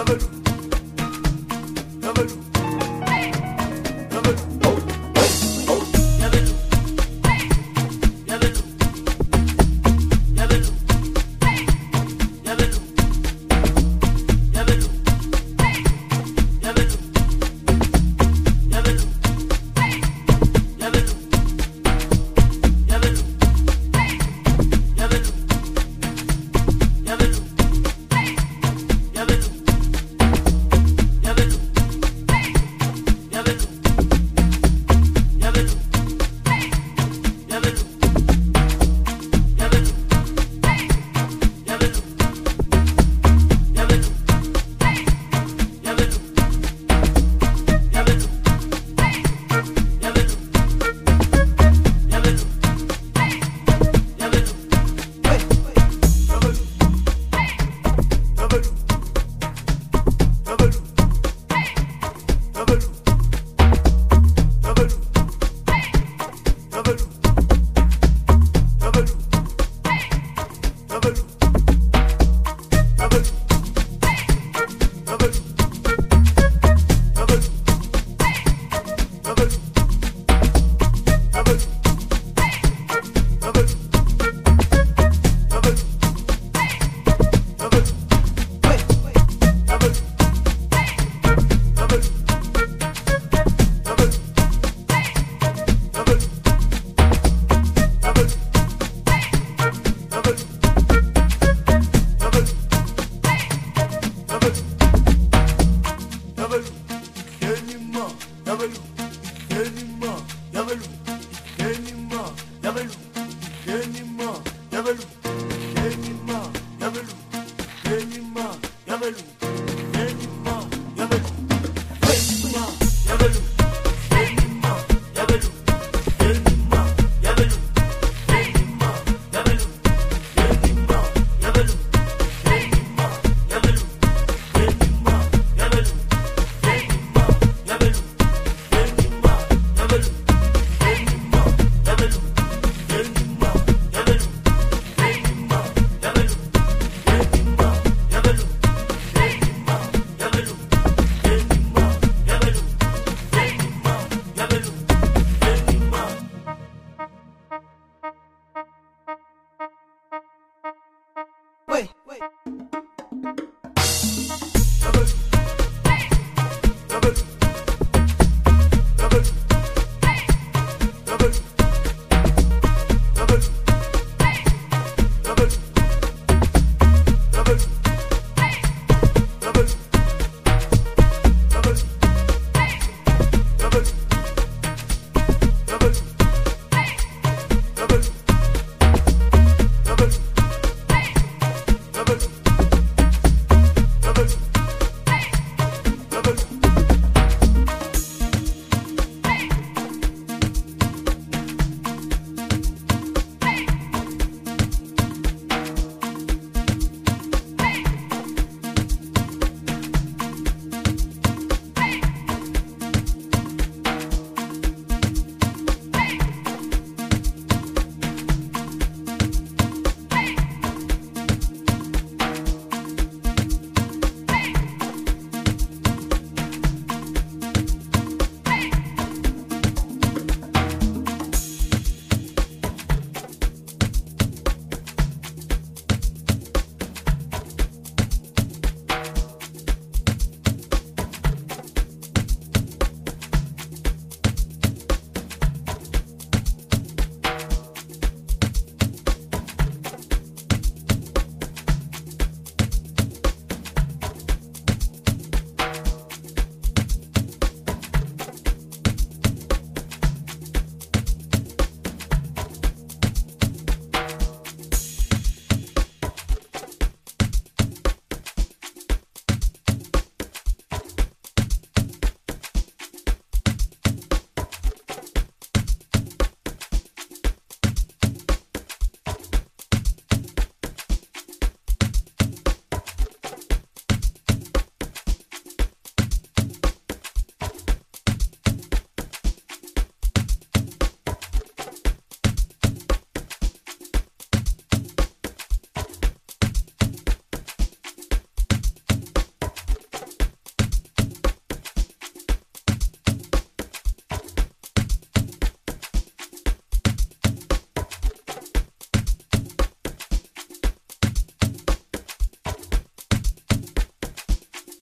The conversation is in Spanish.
Yabelu, Hallelujah.